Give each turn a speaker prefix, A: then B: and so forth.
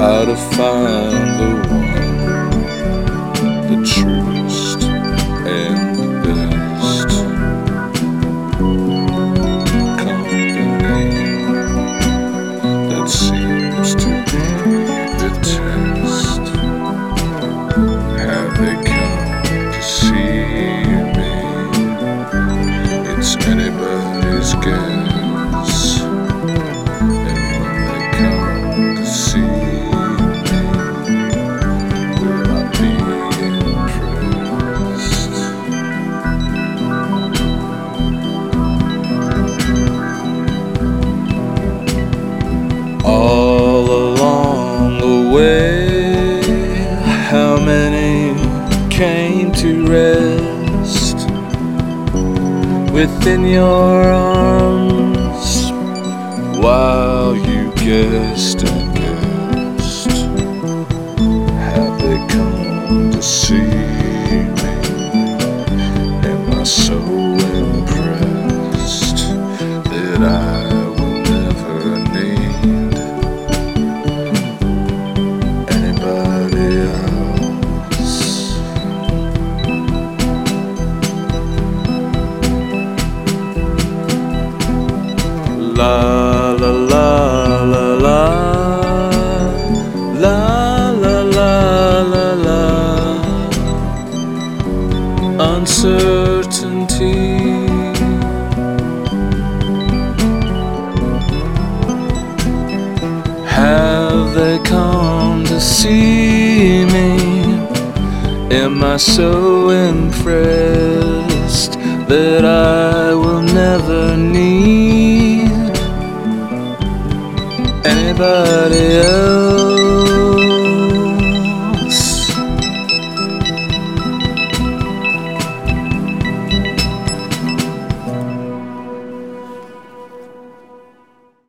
A: find the one, the truest and the best. Company that seems to be the test. Have they come to see me? It's anybody's guess. Came to rest within your arms La la la la la. La la la la uncertainty. Have they come to see me? Am I so impressed that I will never need